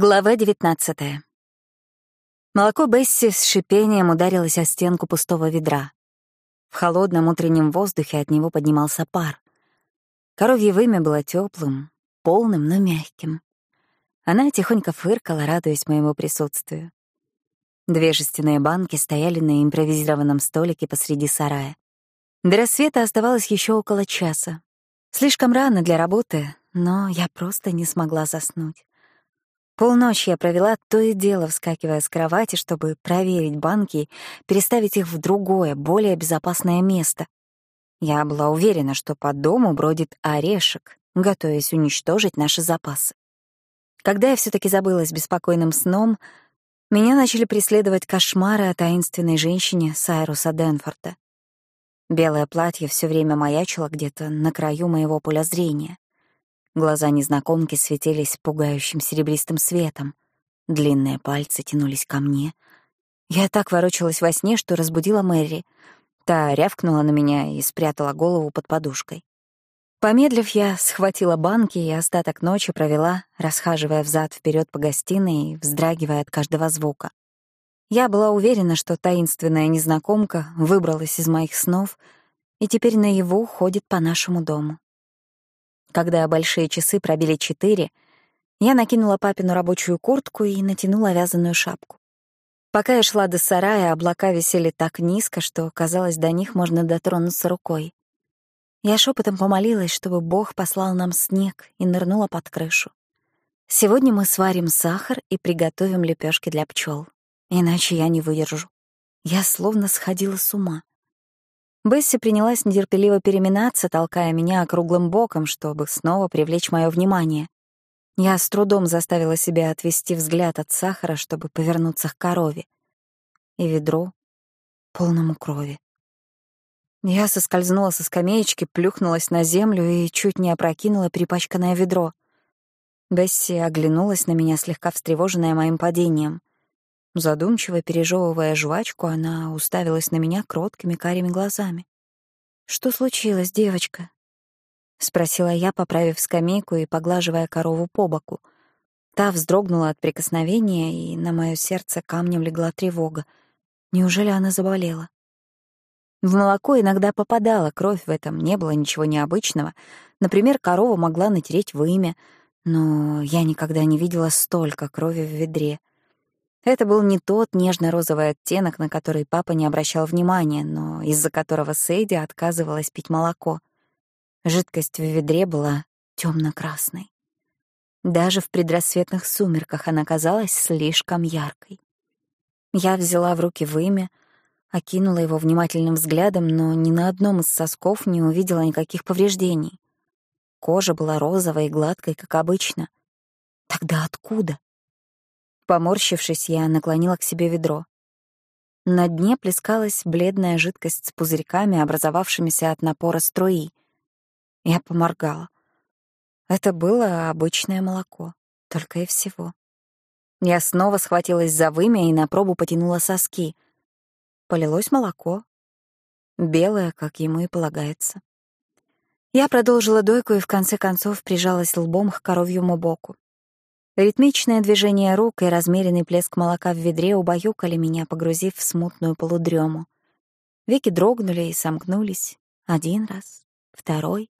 Глава 19 Молоко Бесси с шипением ударилось о стенку пустого ведра. В холодном утреннем воздухе от него поднимался пар. Коровье вымя было теплым, полным, но мягким. Она тихонько фыркала, радуясь моему присутствию. Две жестяные банки стояли на импровизированном столике посреди сарая. До рассвета оставалось еще около часа. Слишком рано для работы, но я просто не смогла заснуть. Полночи я провела то и дело, вскакивая с кровати, чтобы проверить банки, переставить их в другое, более безопасное место. Я была уверена, что по дому бродит орешек, готовясь уничтожить наши запасы. Когда я все таки забылась беспокойным сном, меня начали преследовать кошмары о таинственной женщине Сайруса Денфорта. Белое платье все время маячило где-то на краю моего поля зрения. Глаза незнакомки светились пугающим серебристым светом. Длинные пальцы тянулись ко мне. Я так ворочалась во сне, что разбудила Мэри. Та рявкнула на меня и спрятала голову под подушкой. Помедлив, я схватила банки и остаток ночи провела, расхаживая взад вперед по гостиной и вздрагивая от каждого звука. Я была уверена, что таинственная незнакомка выбралась из моих снов и теперь наяву ходит по нашему дому. Когда большие часы пробили четыре, я накинула папину рабочую куртку и натянула вязаную шапку. Пока я шла до сарая, облака висели так низко, что, казалось, до них можно дотронуться рукой. Я шепотом помолилась, чтобы Бог послал нам снег и нырнула под крышу. Сегодня мы сварим сахар и приготовим лепешки для пчел. Иначе я не выдержу. Я словно сходила с ума. Бесси принялась нетерпеливо переминаться, толкая меня округлым боком, чтобы снова привлечь мое внимание. Я с трудом заставила себя отвести взгляд от сахара, чтобы повернуться к корове. И ведро полному крови. Я соскользнула со скамеечки, плюхнулась на землю и чуть не опрокинула перепачканное ведро. Бесси оглянулась на меня, слегка встревоженная моим падением. Задумчиво пережевывая жвачку, она уставилась на меня кроткими карими глазами. «Что случилось, девочка?» — спросила я, поправив скамейку и поглаживая корову по боку. Та вздрогнула от прикосновения, и на мое сердце камнем легла тревога. Неужели она заболела? В молоко иногда попадала кровь, в этом не было ничего необычного. Например, корова могла натереть вымя, но я никогда не видела столько крови в ведре. Это был не тот нежно-розовый оттенок, на который папа не обращал внимания, но из-за которого Сейди отказывалась пить молоко. Жидкость в ведре была темно-красной. Даже в предрассветных сумерках она казалась слишком яркой. Я взяла в руки вымя, окинула его внимательным взглядом, но ни на одном из сосков не увидела никаких повреждений. Кожа была розовой и гладкой, как обычно. Тогда откуда? Поморщившись, я наклонила к себе ведро. На дне плескалась бледная жидкость с пузырьками, образовавшимися от напора струи. Я поморгала. Это было обычное молоко, только и всего. Я снова схватилась за вымя и на пробу потянула соски. Полилось молоко. Белое, как ему и полагается. Я продолжила дойку и в конце концов прижалась лбом к коровьему боку. Ритмичное движение рук и размеренный плеск молока в ведре убаюкали меня, погрузив в смутную полудрему. Веки дрогнули и сомкнулись. Один раз, второй.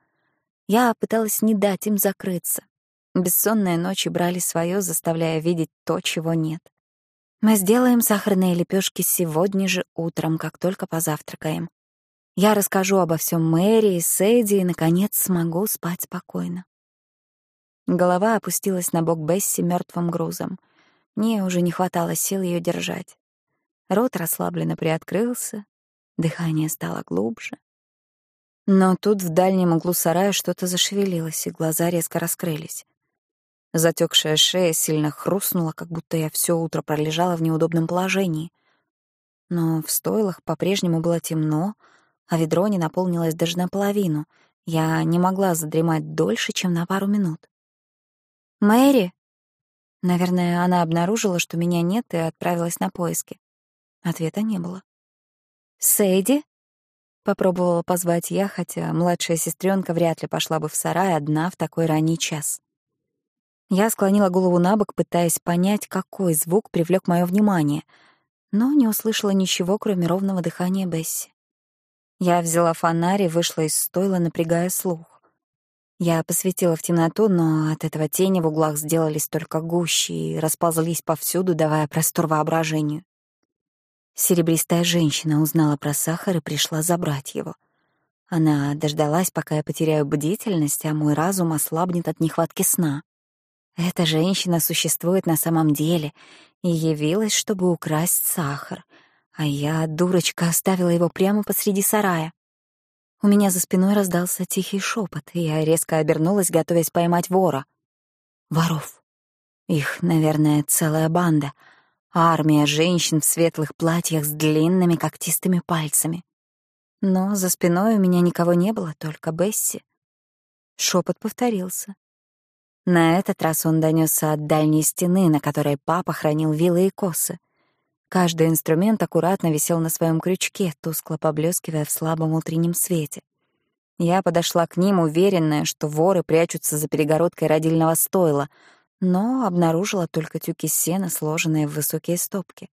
Я пыталась не дать им закрыться. Бессонные ночи брали свое, заставляя видеть то, чего нет. Мы сделаем сахарные лепешки сегодня же утром, как только позавтракаем. Я расскажу обо всем Мэри и Сэйди и, наконец, смогу спать спокойно. Голова опустилась на бок Бесси мертвым грузом. Мне уже не хватало сил ее держать. Рот расслабленно приоткрылся, дыхание стало глубже. Но тут в дальнем углу сарая что-то зашевелилось, и глаза резко раскрылись. Затекшая шея сильно хрустнула, как будто я все утро пролежала в неудобном положении. Но в стойлах по-прежнему было темно, а ведро не наполнилось даже наполовину. Я не могла задремать дольше, чем на пару минут. «Мэри?» Наверное, она обнаружила, что меня нет, и отправилась на поиски. Ответа не было. «Сэйди?» — попробовала позвать я, хотя младшая сестренка вряд ли пошла бы в сарай одна в такой ранний час. Я склонила голову на бок, пытаясь понять, какой звук привлек мое внимание, но не услышала ничего, кроме ровного дыхания Бесси. Я взяла фонарь и вышла из стойла, напрягая слух. Я посветила в темноту, но от этого тени в углах сделались только гуще и расползлись повсюду, давая простор воображению. Серебристая женщина узнала про сахар и пришла забрать его. Она дождалась, пока я потеряю бдительность, а мой разум ослабнет от нехватки сна. Эта женщина существует на самом деле и явилась, чтобы украсть сахар, а я, дурочка, оставила его прямо посреди сарая. У меня за спиной раздался тихий шепот, и я резко обернулась, готовясь поймать вора. Воров. Их, наверное, целая банда. Армия женщин в светлых платьях с длинными когтистыми пальцами. Но за спиной у меня никого не было, только Бесси. Шепот повторился. На этот раз он донесся от дальней стены, на которой папа хранил вилы и косы. Каждый инструмент аккуратно висел на своем крючке, тускло поблескивая в слабом утреннем свете. Я подошла к ним, уверенная, что воры прячутся за перегородкой родильного стойла, но обнаружила только тюки сена, сложенные в высокие стопки.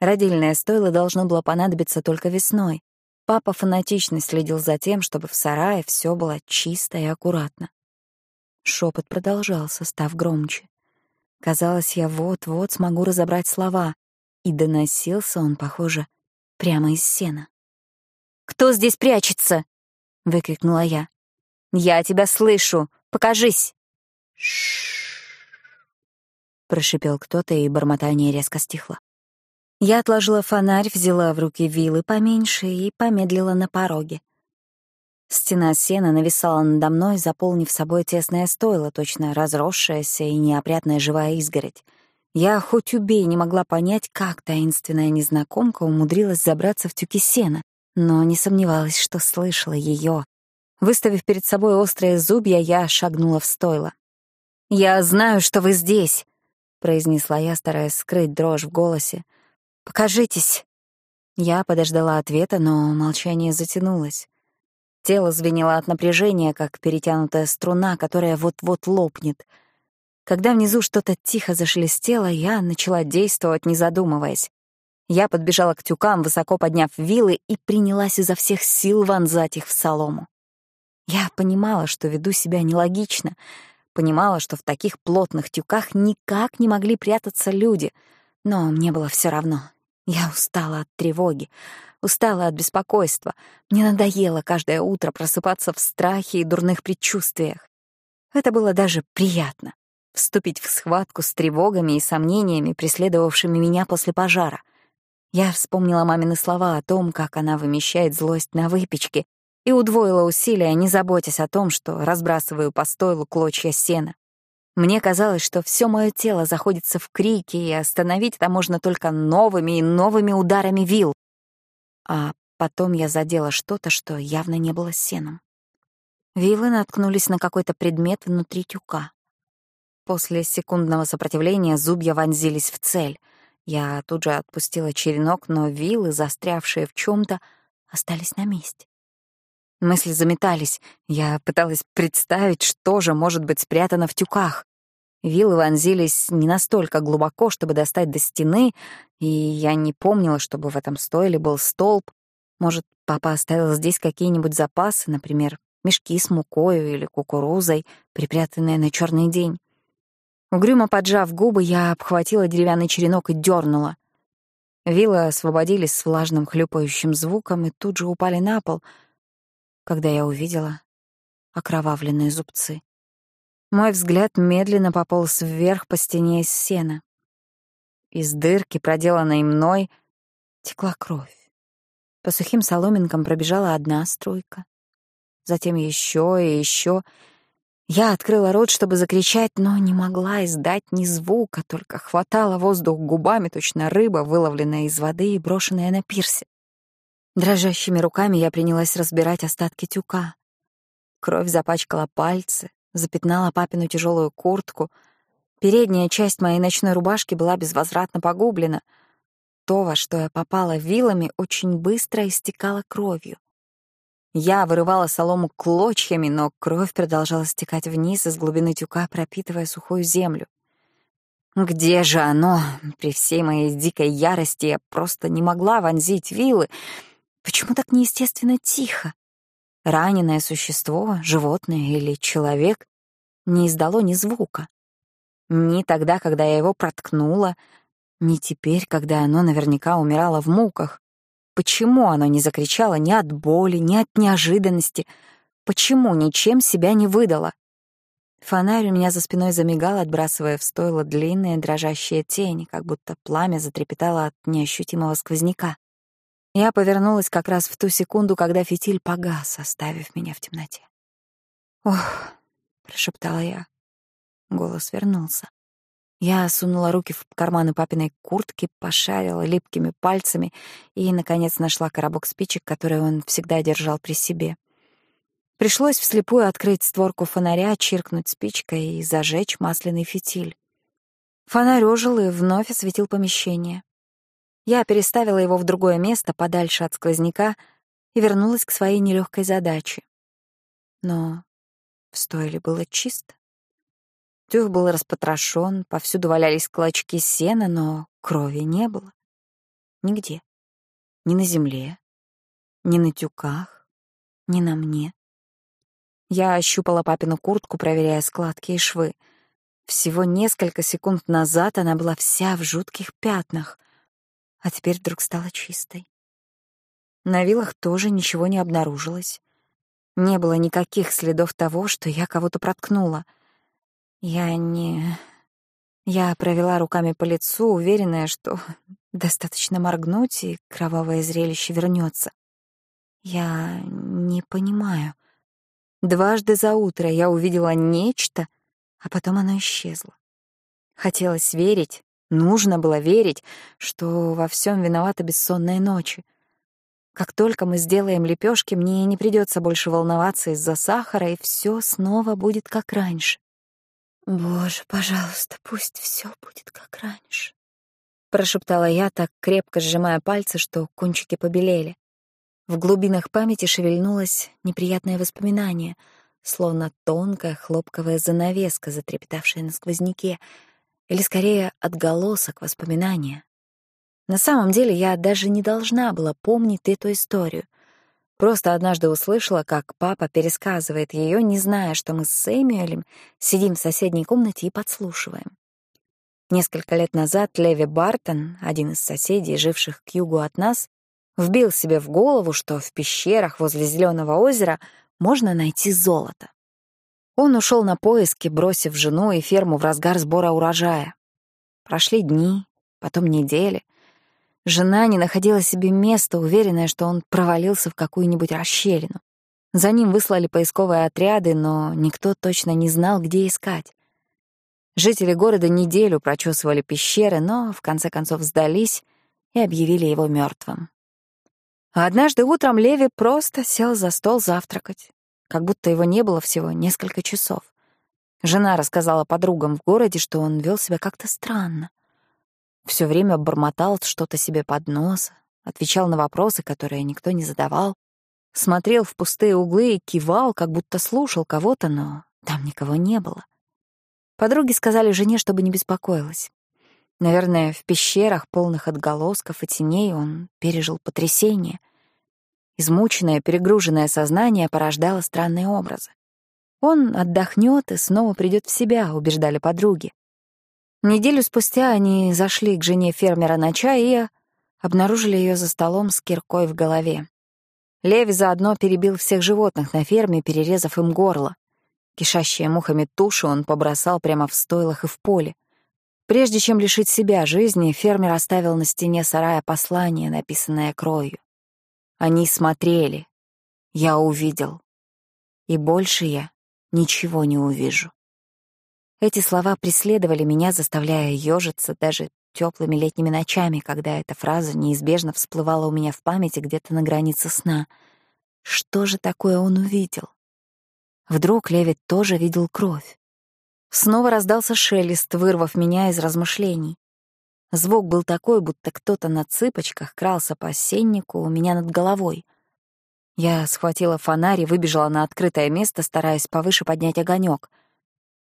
Родильное стойло должно было понадобиться только весной. Папа фанатично следил за тем, чтобы в сарае все было чисто и аккуратно. Шепот продолжался, став громче. Казалось, я вот-вот смогу разобрать слова, и доносился он, похоже, прямо из сена. «Кто здесь прячется?» — выкрикнула я. «Я тебя слышу! Покажись!» Прошипел кто-то, и бормотание резко стихло. Я отложила фонарь, взяла в руки вилы поменьше и помедлила на пороге. Стена сена нависала надо мной, заполнив собой тесное стойло, точно разросшаяся и неопрятная живая изгородь. Я хоть убей не могла понять, как таинственная незнакомка умудрилась забраться в тюки сена, но не сомневалась, что слышала ее. Выставив перед собой острые зубья, я шагнула в стойло. «Я знаю, что вы здесь», — произнесла я, стараясь скрыть дрожь в голосе. «Покажитесь». Я подождала ответа, но молчание затянулось. Тело звенело от напряжения, как перетянутая струна, которая вот-вот лопнет. Когда внизу что-то тихо зашелестело, я начала действовать, не задумываясь. Я подбежала к тюкам, высоко подняв вилы, и принялась изо всех сил вонзать их в солому. Я понимала, что веду себя нелогично, понимала, что в таких плотных тюках никак не могли прятаться люди, но мне было все равно. Я устала от тревоги, устала от беспокойства. Мне надоело каждое утро просыпаться в страхе и дурных предчувствиях. Это было даже приятно — вступить в схватку с тревогами и сомнениями, преследовавшими меня после пожара. Я вспомнила мамины слова о том, как она вымещает злость на выпечке, и удвоила усилия, не заботясь о том, что разбрасываю по стойлу клочья сена. Мне казалось, что все мое тело заходится в крики, и остановить это можно только новыми и новыми ударами вил. А потом я задела что-то, что явно не было сеном. Вилы наткнулись на какой-то предмет внутри тюка. После секундного сопротивления зубья вонзились в цель. Я тут же отпустила черенок, но вилы, застрявшие в чем то остались на месте. Мысли заметались. Я пыталась представить, что же может быть спрятано в тюках. Вилы вонзились не настолько глубоко, чтобы достать до стены, и я не помнила, чтобы в этом стойле был столб. Может, папа оставил здесь какие-нибудь запасы, например, мешки с мукою или кукурузой, припрятанные на черный день. Угрюмо поджав губы, я обхватила деревянный черенок и дернула. Вилы освободились с влажным хлюпающим звуком и тут же упали на пол — когда я увидела окровавленные зубцы. Мой взгляд медленно пополз вверх по стене из сена. Из дырки, проделанной мной, текла кровь. По сухим соломинкам пробежала одна струйка. Затем еще и еще. Я открыла рот, чтобы закричать, но не могла издать ни звука, только хватала воздух губами, точно рыба, выловленная из воды и брошенная на пирсе. Дрожащими руками я принялась разбирать остатки тюка. Кровь запачкала пальцы, запятнала папину тяжелую куртку. Передняя часть моей ночной рубашки была безвозвратно погублена. То, во что я попала вилами, очень быстро истекало кровью. Я вырывала солому клочьями, но кровь продолжала стекать вниз из глубины тюка, пропитывая сухую землю. Где же оно? При всей моей дикой ярости я просто не могла вонзить вилы. Почему так неестественно тихо? Раненое существо, животное или человек не издало ни звука. Ни тогда, когда я его проткнула, ни теперь, когда оно наверняка умирало в муках. Почему оно не закричало ни от боли, ни от неожиданности? Почему ничем себя не выдало? Фонарь у меня за спиной замигал, отбрасывая в стойло длинные дрожащие тени, как будто пламя затрепетало от неощутимого сквозняка. Я повернулась как раз в ту секунду, когда фитиль погас, оставив меня в темноте. «Ох», — прошептала я. Голос вернулся. Я сунула руки в карманы папиной куртки, пошарила липкими пальцами и, наконец, нашла коробок спичек, который он всегда держал при себе. Пришлось вслепую открыть створку фонаря, чиркнуть спичкой и зажечь масляный фитиль. Фонарь ожил и вновь осветил помещение. Я переставила его в другое место, подальше от сквозняка, и вернулась к своей нелегкой задаче. Но в стойле было чисто. Тюх был распотрошен, повсюду валялись клочки сена, но крови не было. Нигде. Ни на земле, ни на тюках, ни на мне. Я ощупала папину куртку, проверяя складки и швы. Всего несколько секунд назад она была вся в жутких пятнах, а теперь вдруг стала чистой. На вилах тоже ничего не обнаружилось. Не было никаких следов того, что я кого-то проткнула — я не... Я провела руками по лицу, уверенная, что достаточно моргнуть, и кровавое зрелище вернется. Я не понимаю. Дважды за утро я увидела нечто, а потом оно исчезло. Хотелось верить, нужно было верить, что во всем виновата бессонная ночь. Как только мы сделаем лепешки, мне не придется больше волноваться из-за сахара, и все снова будет как раньше. «Боже, пожалуйста, пусть все будет как раньше», — прошептала я, так крепко сжимая пальцы, что кончики побелели. В глубинах памяти шевельнулось неприятное воспоминание, словно тонкая хлопковая занавеска, затрепетавшая на сквозняке, или скорее отголосок воспоминания. На самом деле я даже не должна была помнить эту историю — Просто однажды услышала, как папа пересказывает ее, не зная, что мы с Сэмюэлем сидим в соседней комнате и подслушиваем. Несколько лет назад Леви Бартон, один из соседей, живших к югу от нас, вбил себе в голову, что в пещерах возле Зеленого озера можно найти золото. Он ушел на поиски, бросив жену и ферму в разгар сбора урожая. Прошли дни, потом недели — Жена не находила себе места, уверенная, что он провалился в какую-нибудь расщелину. За ним выслали поисковые отряды, но никто точно не знал, где искать. Жители города неделю прочесывали пещеры, но в конце концов сдались и объявили его мертвым. А однажды утром Леви просто сел за стол завтракать, как будто его не было всего несколько часов. Жена рассказала подругам в городе, что он вел себя как-то странно. Все время бормотал что-то себе под нос, отвечал на вопросы, которые никто не задавал, смотрел в пустые углы и кивал, как будто слушал кого-то, но там никого не было. Подруги сказали жене, чтобы не беспокоилась. Наверное, в пещерах, полных отголосков и теней, он пережил потрясение. Измученное, перегруженное сознание порождало странные образы. Он отдохнет и снова придет в себя, убеждали подруги. Неделю спустя они зашли к жене фермера на чай и обнаружили ее за столом с киркой в голове. Леви заодно перебил всех животных на ферме, перерезав им горло. Кишащие мухами туши он побросал прямо в стойлах и в поле. Прежде чем лишить себя жизни, фермер оставил на стене сарая послание, написанное кровью. Они смотрели. Я увидел. И больше я ничего не увижу. Эти слова преследовали меня, заставляя ёжиться даже теплыми летними ночами, когда эта фраза неизбежно всплывала у меня в памяти где-то на границе сна. Что же такое он увидел? Вдруг Левит тоже видел кровь. Снова раздался шелест, вырвав меня из размышлений. Звук был такой, будто кто-то на цыпочках крался по осеннику у меня над головой. Я схватила фонарь и выбежала на открытое место, стараясь повыше поднять огонек.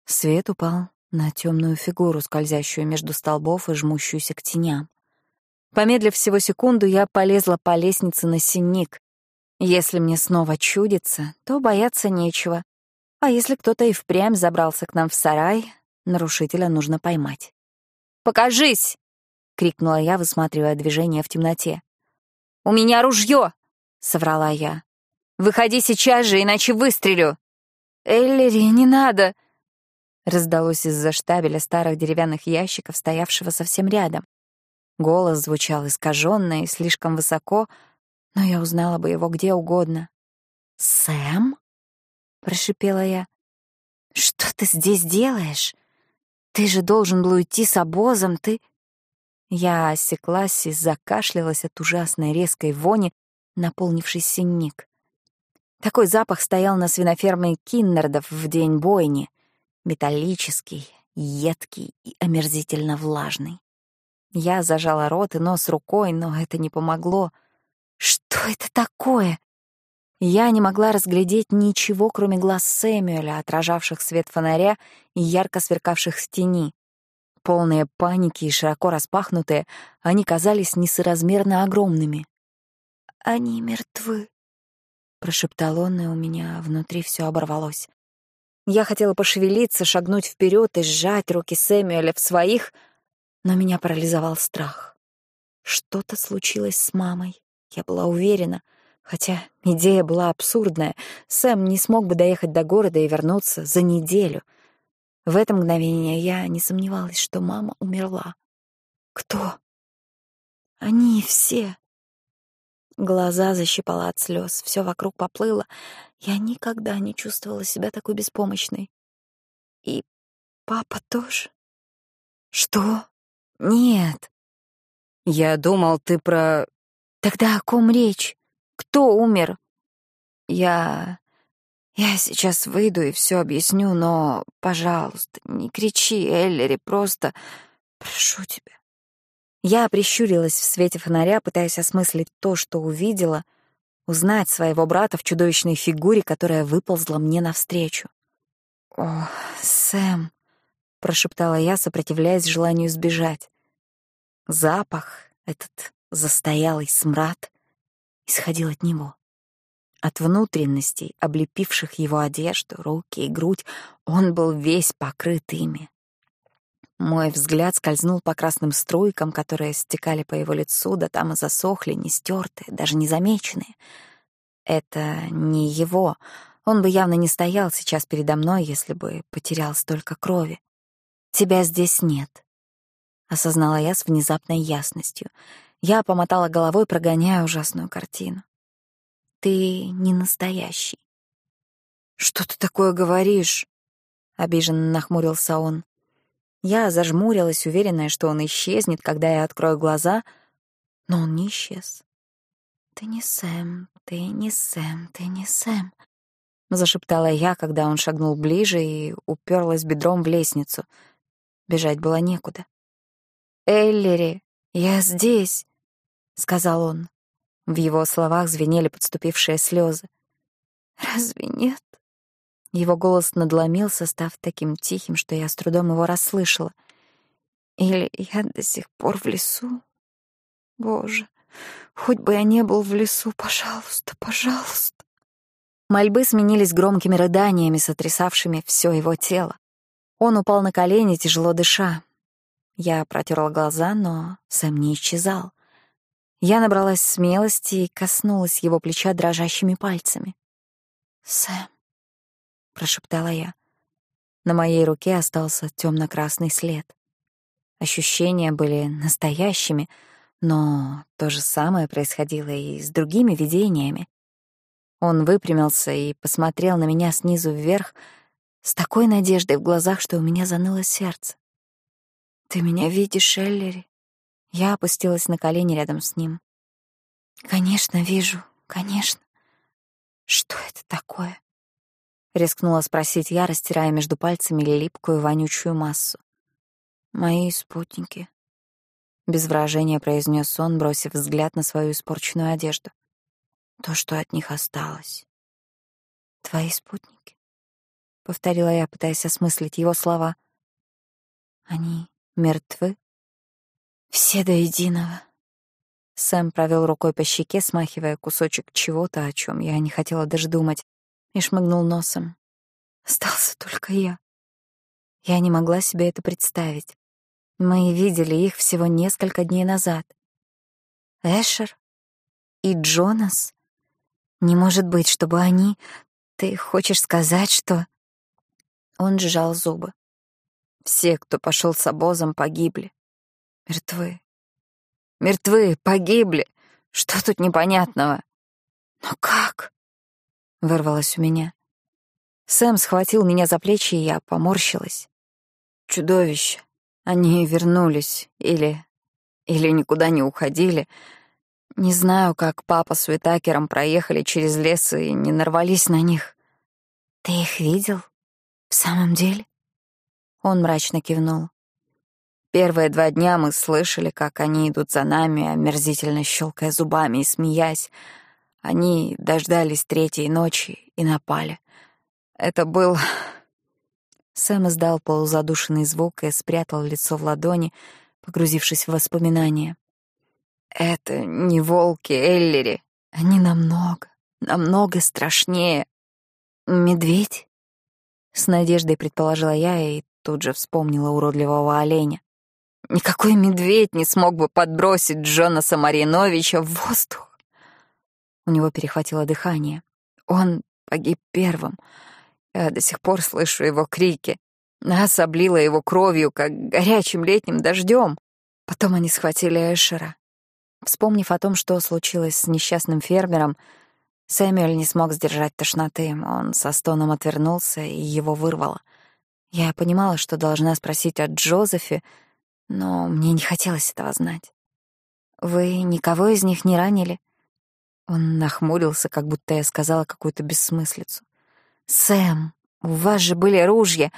Свет упал на темную фигуру, скользящую между столбов и жмущуюся к теням. Помедлив всего секунду, я полезла по лестнице на синик. Если мне снова чудится, то бояться нечего. А если кто-то и впрямь забрался к нам в сарай, нарушителя нужно поймать. «Покажись!» — крикнула я, высматривая движение в темноте. «У меня ружье!» — соврала я. «Выходи сейчас же, иначе выстрелю!» «Эллири, не надо!» Раздалось из-за штабеля старых деревянных ящиков, стоявшего совсем рядом. Голос звучал искаженно и слишком высоко, но я узнала бы его где угодно. «Сэм?» — прошипела я. «Что ты здесь делаешь? Ты же должен был уйти с обозом, ты...» Я осеклась и закашлялась от ужасной резкой вони, наполнившей синник. Такой запах стоял на свиноферме Киннердов в день бойни. Металлический, едкий и омерзительно влажный. Я зажала рот и нос рукой, но это не помогло. Что это такое? Я не могла разглядеть ничего, кроме глаз Сэмюэля, отражавших свет фонаря и ярко сверкавших в тени. Полные паники и широко распахнутые, они казались несоразмерно огромными. «Они мертвы», — прошептал он, и у меня внутри все оборвалось. Я хотела пошевелиться, шагнуть вперед и сжать руки Сэмюэля в своих — но меня парализовал страх. Что-то случилось с мамой. Я была уверена, хотя идея была абсурдная. Сэм не смог бы доехать до города и вернуться за неделю. В это мгновение я не сомневалась, что мама умерла. Кто? Они все. Глаза защипала от слез, все вокруг поплыло. Я никогда не чувствовала себя такой беспомощной. И папа тоже. Что? «Нет». «Я думал, ты про...» «Тогда о ком речь? Кто умер?» «Я... я сейчас выйду и все объясню, но, пожалуйста, не кричи, Эллери, просто... прошу тебя». Я прищурилась в свете фонаря, пытаясь осмыслить то, что увидела, узнать своего брата в чудовищной фигуре, которая выползла мне навстречу. «О, Сэм», — прошептала я, сопротивляясь желанию сбежать. Запах, этот застоялый смрад, исходил от него. От внутренностей, облепивших его одежду, руки и грудь, он был весь покрыт ими. Мой взгляд скользнул по красным струйкам, которые стекали по его лицу, да там и засохли, не стертые, даже не замеченные. Это не его. Он бы явно не стоял сейчас передо мной, если бы потерял столько крови. «Тебя здесь нет», — осознала я с внезапной ясностью. Я помотала головой, прогоняя ужасную картину. «Ты не настоящий». «Что ты такое говоришь?» — обиженно нахмурился он. Я зажмурилась, уверенная, что он исчезнет, когда я открою глаза, но он не исчез. «Ты не Сэм, ты не Сэм, ты не Сэм», — зашептала я, когда он шагнул ближе и уперлась бедром в лестницу — Бежать было некуда. «Эллери, я здесь», — сказал он. В его словах звенели подступившие слезы. «Разве нет?» Его голос надломился, став таким тихим, что я с трудом его расслышала. «Или я до сих пор в лесу? Боже, хоть бы я не был в лесу, пожалуйста, пожалуйста!» Мольбы сменились громкими рыданиями, сотрясавшими все его тело. Он упал на колени, тяжело дыша. Я протерла глаза, но Сэм не исчезал. Я набралась смелости и коснулась его плеча дрожащими пальцами. «Сэм», — прошептала я. На моей руке остался темно-красный след. Ощущения были настоящими, но то же самое происходило и с другими видениями. Он выпрямился и посмотрел на меня снизу вверх, с такой надеждой в глазах, что у меня заныло сердце. «Ты меня видишь, Эллери?» Я опустилась на колени рядом с ним. «Конечно, вижу, конечно. Что это такое?» Рискнула спросить я, растирая между пальцами липкую вонючую массу. «Мои спутники», — без выражения произнес он, бросив взгляд на свою испорченную одежду. То, что от них осталось. Твои спутники? Повторила я, пытаясь осмыслить его слова. Они мертвы? Все до единого. Сэм провел рукой по щеке, смахивая кусочек чего-то, о чем я не хотела даже думать, и шмыгнул носом. Остался только я. Я не могла себе это представить. Мы видели их всего несколько дней назад. Эшер и Джонас. Не может быть, чтобы они... Ты хочешь сказать, что... Он сжал зубы. Все, кто пошел с обозом, погибли. Мертвы. Мертвы, погибли. Что тут непонятного? Но как? Вырвалось у меня. Сэм схватил меня за плечи, и я поморщилась. Чудовище. Они вернулись. Или... Или никуда не уходили. Не знаю, как папа с Уитакером проехали через лес и не нарвались на них. Ты их видел? В самом деле? Он мрачно кивнул. Первые два дня мы слышали, как они идут за нами, омерзительно щелкая зубами и смеясь. Они дождались третьей ночи и напали. Это был... Сэм издал полузадушенный звук и спрятал лицо в ладони, погрузившись в воспоминания. Это не волки Эллери. Они намного, намного страшнее. Медведь? С надеждой предположила я и тут же вспомнила уродливого оленя. Никакой медведь не смог бы подбросить Джонаса Мариновича в воздух. У него перехватило дыхание. Он погиб первым. Я до сих пор слышу его крики. Нас облило его кровью, как горячим летним дождем. Потом они схватили Эшера. Вспомнив о том, что случилось с несчастным фермером, Сэмюэль не смог сдержать тошноты. Он со стоном отвернулся, и его вырвало. Я понимала, что должна спросить о Джозефе, но мне не хотелось этого знать. «Вы никого из них не ранили?» Он нахмурился, как будто я сказала какую-то бессмыслицу. «Сэм, у вас же были ружья.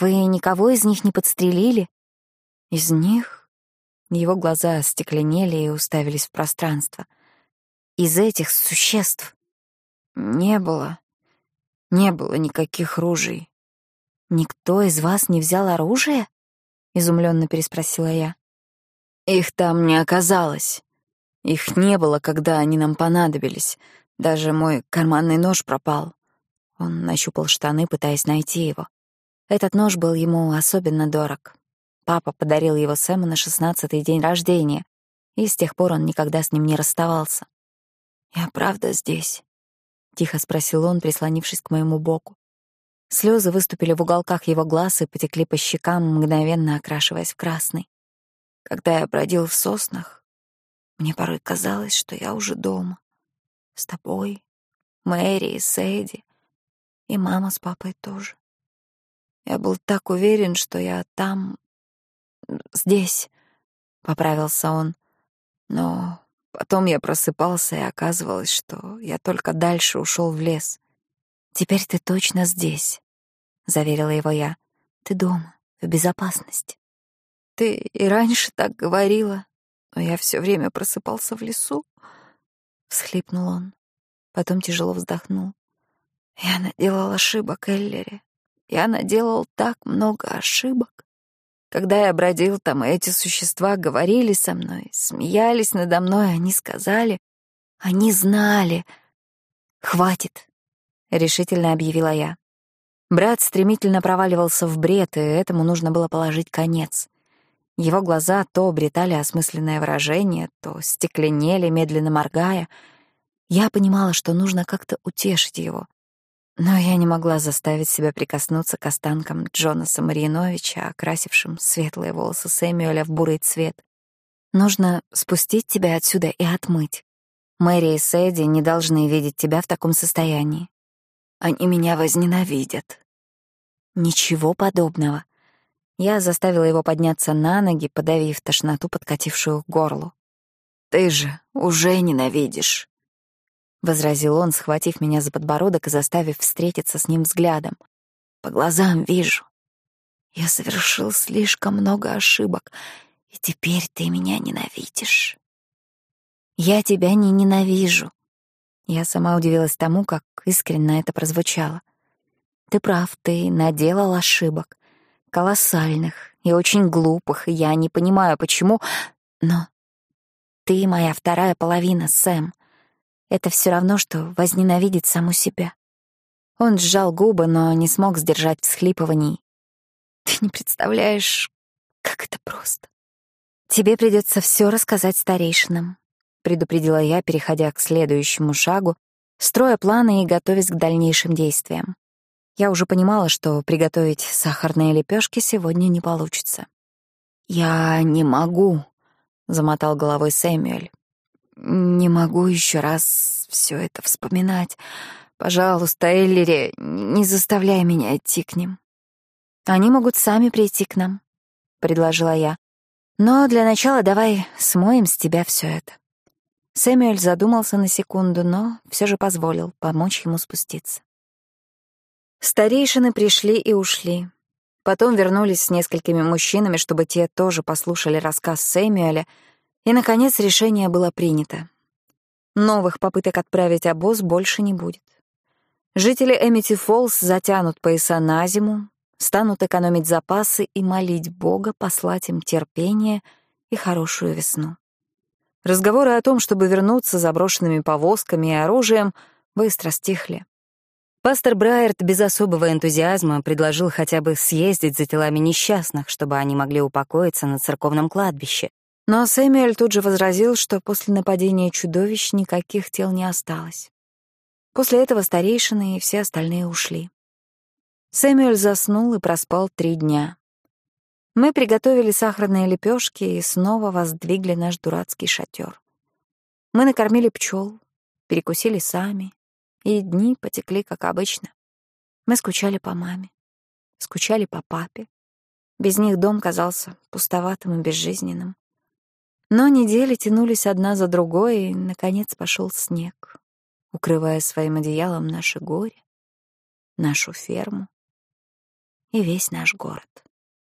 Вы никого из них не подстрелили?» «Из них?» Его глаза остекленели и уставились в пространство. «Из этих существ?» «Не было. Не было никаких ружей». «Никто из вас не взял оружие?» изумленно переспросила я. Их там не оказалось. Их не было, когда они нам понадобились. Даже мой карманный нож пропал. Он нащупал штаны, пытаясь найти его. Этот нож был ему особенно дорог. Папа подарил его Сэму на шестнадцатый день рождения, и с тех пор он никогда с ним не расставался. «Я правда здесь?» — тихо спросил он, прислонившись к моему боку. Слезы выступили в уголках его глаз и потекли по щекам, мгновенно окрашиваясь в красный. Когда я бродил в соснах, мне порой казалось, что я уже дома. С тобой, Мэри и Сэйди, и мама с папой тоже. Я был так уверен, что я там, здесь, — поправился он. Но потом я просыпался, и оказывалось, что я только дальше ушел в лес. «Теперь ты точно здесь», — заверила его я. «Ты дома, в безопасности». «Ты и раньше так говорила, но я все время просыпался в лесу», — всхлипнул он. Потом тяжело вздохнул. «Я наделал ошибок, Эллери. Я наделал так много ошибок. Когда я бродил там, эти существа говорили со мной, смеялись надо мной, они сказали, они знали. Хватит, — решительно объявила я. Брат стремительно проваливался в бред, и этому нужно было положить конец. Его глаза то обретали осмысленное выражение, то стекленели, медленно моргая. Я понимала, что нужно как-то утешить его. Но я не могла заставить себя прикоснуться к останкам Джонаса Мариновича, окрасившим светлые волосы Сэмюэля в бурый цвет. Нужно спустить тебя отсюда и отмыть. Мэри и Сэдди не должны видеть тебя в таком состоянии. Они меня возненавидят. Ничего подобного. Я заставила его подняться на ноги, подавив тошноту, подкатившую к горлу. «Ты же уже ненавидишь», — возразил он, схватив меня за подбородок и заставив встретиться с ним взглядом. «По глазам вижу. Я совершил слишком много ошибок, и теперь ты меня ненавидишь». «Я тебя не ненавижу», Я сама удивилась тому, как искренне это прозвучало. Ты прав, ты наделал ошибок. Колоссальных и очень глупых, и я не понимаю, почему... Но ты моя вторая половина, Сэм. Это все равно, что возненавидеть саму себя. Он сжал губы, но не смог сдержать всхлипываний. Ты не представляешь, как это просто. Тебе придется все рассказать старейшинам, предупредила я, переходя к следующему шагу, строя планы и готовясь к дальнейшим действиям. Я уже понимала, что приготовить сахарные лепешки сегодня не получится. «Я не могу», — замотал головой Сэмюэль. «Не могу еще раз все это вспоминать. Пожалуйста, Эллири, не заставляй меня идти к ним». «Они могут сами прийти к нам», — предложила я. «Но для начала давай смоем с тебя все это». Сэмюэль задумался на секунду, но все же позволил помочь ему спуститься. Старейшины пришли и ушли. Потом вернулись с несколькими мужчинами, чтобы те тоже послушали рассказ Сэмюэля, и, наконец, решение было принято. Новых попыток отправить обоз больше не будет. Жители Эмити Фоллс затянут пояса на зиму, станут экономить запасы и молить Бога послать им терпение и хорошую весну. Разговоры о том, чтобы вернуться заброшенными повозками и оружием, быстро стихли. Пастор Брайерт без особого энтузиазма предложил хотя бы съездить за телами несчастных, чтобы они могли упокоиться на церковном кладбище. Но Сэмюэль тут же возразил, что после нападения чудовищ никаких тел не осталось. После этого старейшины и все остальные ушли. Сэмюэль заснул и проспал три дня. Мы приготовили сахарные лепешки и снова воздвигли наш дурацкий шатер. Мы накормили пчел, перекусили сами, и дни потекли, как обычно. Мы скучали по маме, скучали по папе. Без них дом казался пустоватым и безжизненным. Но недели тянулись одна за другой, и, наконец, пошел снег, укрывая своим одеялом наше горе, нашу ферму и весь наш город.